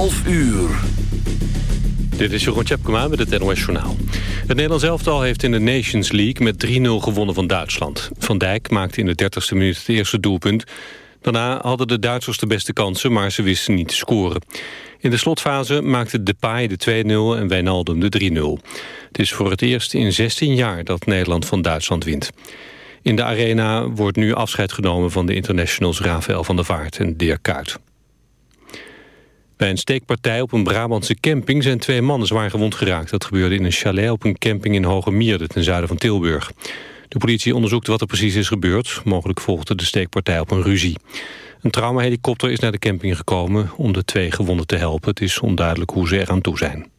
11 uur. Dit is Jeroen Tjepkema met het NOS Journaal. Het Nederlands elftal heeft in de Nations League met 3-0 gewonnen van Duitsland. Van Dijk maakte in de 30ste minuut het eerste doelpunt. Daarna hadden de Duitsers de beste kansen, maar ze wisten niet te scoren. In de slotfase maakte Depay de 2-0 en Wijnaldum de 3-0. Het is voor het eerst in 16 jaar dat Nederland van Duitsland wint. In de arena wordt nu afscheid genomen van de internationals Rafael van der Vaart en Dirk Kuyt. Bij een steekpartij op een Brabantse camping zijn twee mannen zwaar gewond geraakt. Dat gebeurde in een chalet op een camping in Hoge Mierde, ten zuiden van Tilburg. De politie onderzoekt wat er precies is gebeurd. Mogelijk volgde de steekpartij op een ruzie. Een traumahelikopter is naar de camping gekomen om de twee gewonden te helpen. Het is onduidelijk hoe ze eraan toe zijn.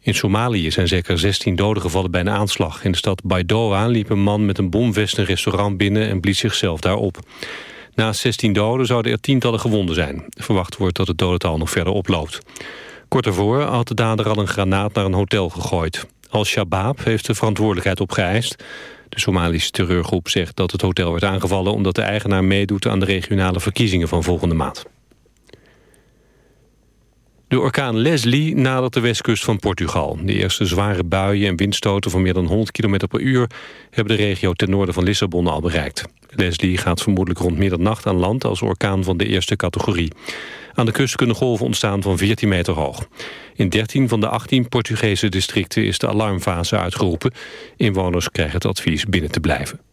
In Somalië zijn zeker 16 doden gevallen bij een aanslag. In de stad Baidoa liep een man met een bomvest een restaurant binnen en blies zichzelf daar op. Naast 16 doden zouden er tientallen gewonden zijn. Verwacht wordt dat het dodental nog verder oploopt. Kort daarvoor had de dader al een granaat naar een hotel gegooid. Al-Shabaab heeft de verantwoordelijkheid opgeëist. De Somalische terreurgroep zegt dat het hotel werd aangevallen... omdat de eigenaar meedoet aan de regionale verkiezingen van volgende maand. De orkaan Leslie nadert de westkust van Portugal. De eerste zware buien en windstoten van meer dan 100 km per uur... hebben de regio ten noorden van Lissabon al bereikt. Leslie gaat vermoedelijk rond middernacht aan land als orkaan van de eerste categorie. Aan de kust kunnen golven ontstaan van 14 meter hoog. In 13 van de 18 Portugese districten is de alarmfase uitgeroepen. Inwoners krijgen het advies binnen te blijven.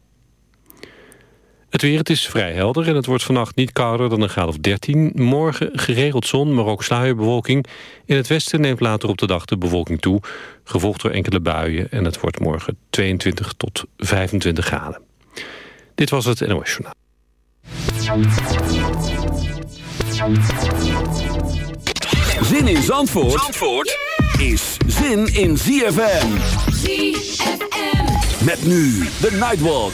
Het weer, het is vrij helder en het wordt vannacht niet kouder dan een graad of 13. Morgen geregeld zon, maar ook sluierbewolking. In het westen neemt later op de dag de bewolking toe. Gevolgd door enkele buien en het wordt morgen 22 tot 25 graden. Dit was het NOS Journaal. Zin in Zandvoort, Zandvoort is zin in ZFM. ZFM. Met nu de Nightwalk.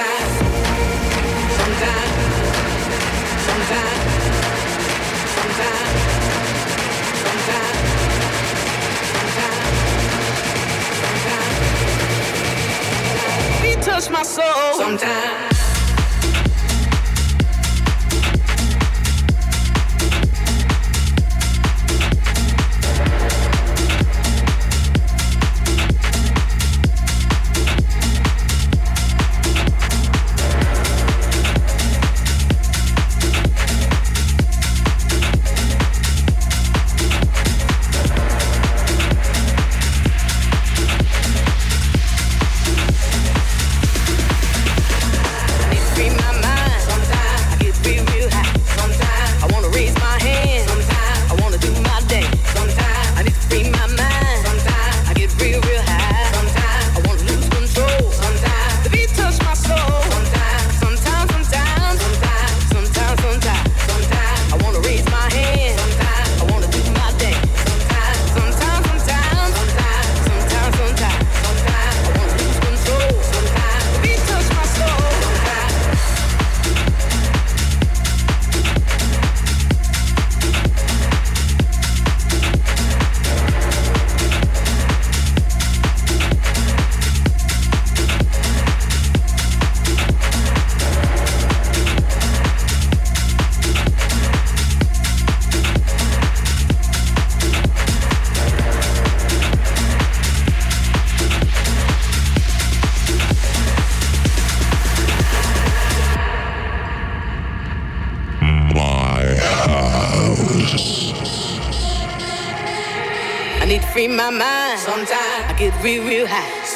my. Sometimes.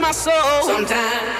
my soul. Sometimes.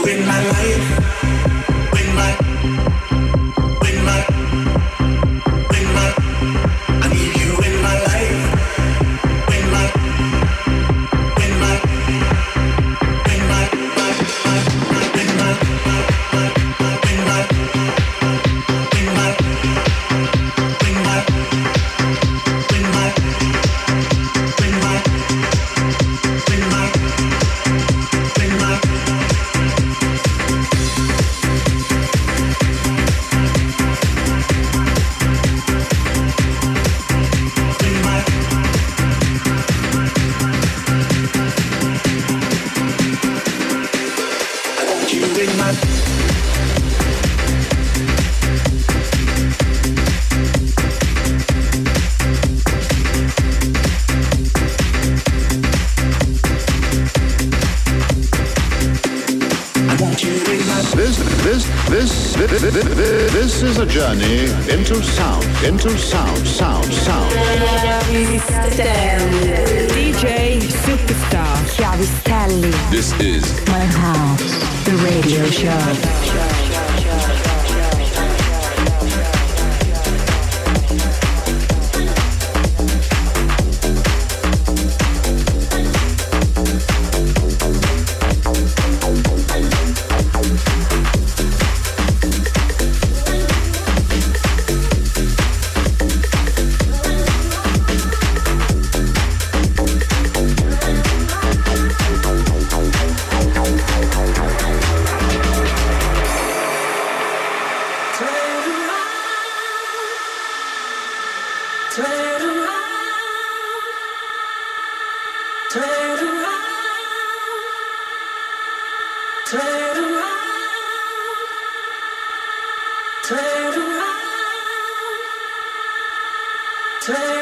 Bring Turn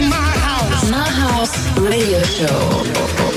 is my house. My house radio show.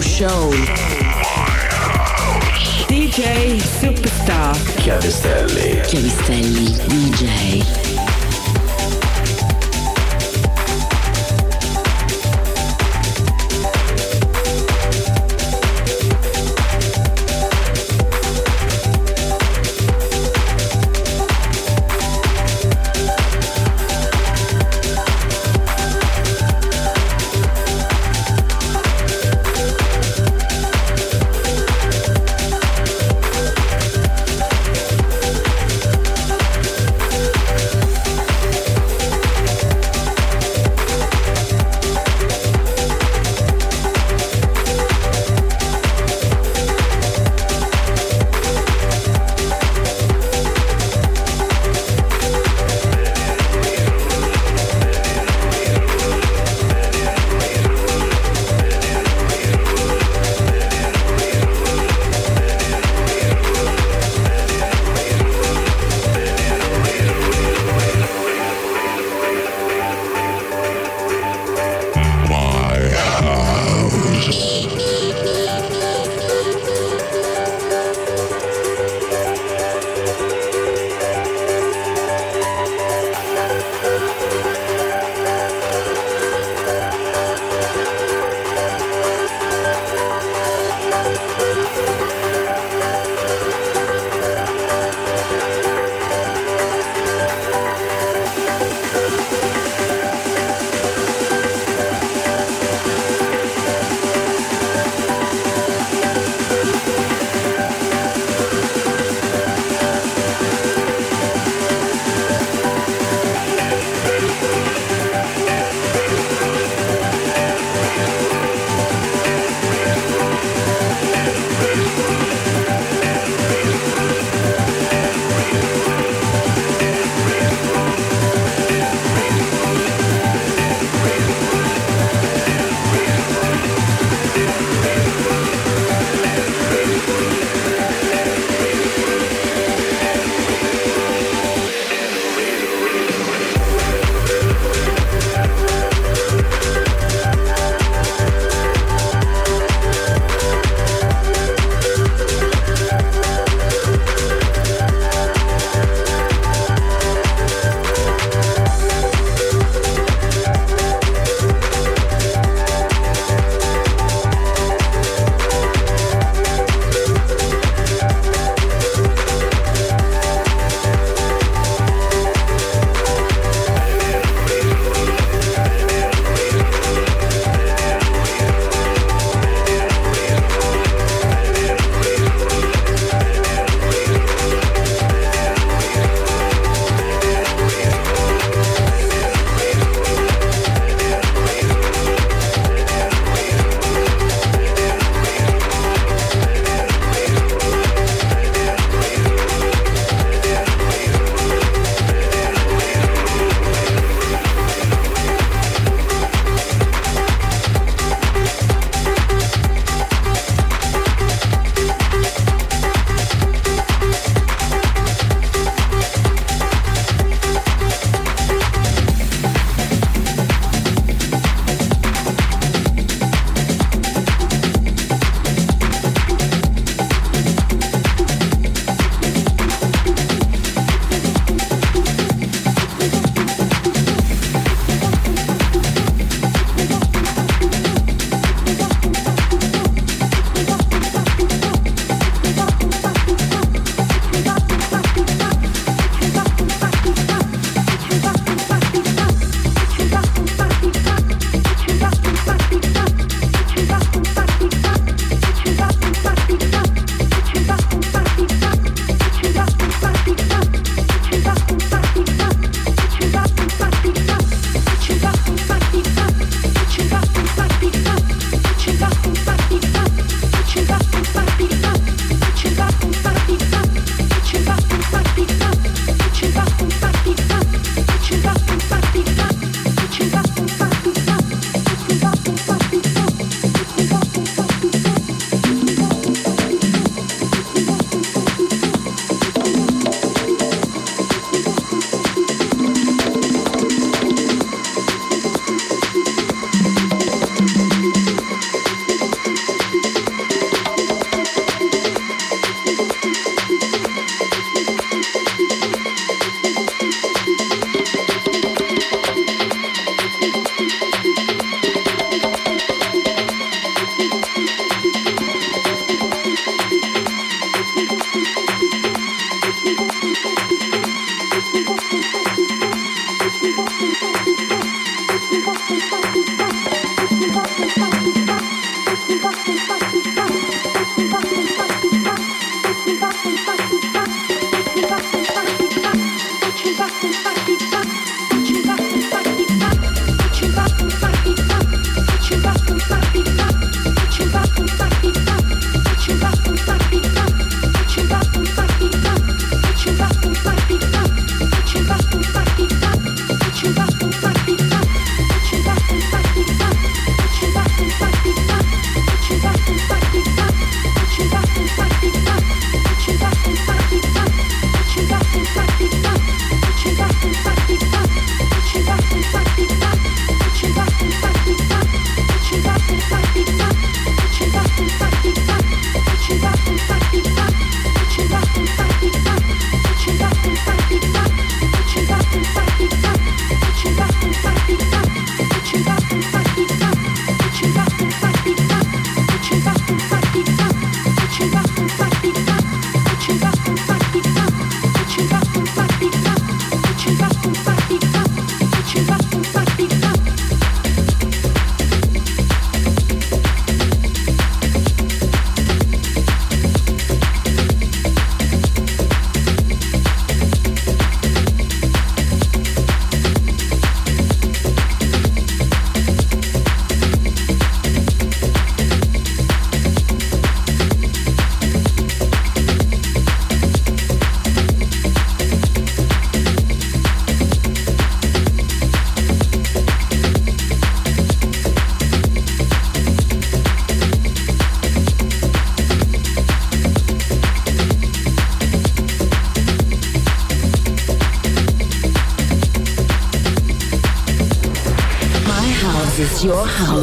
Show.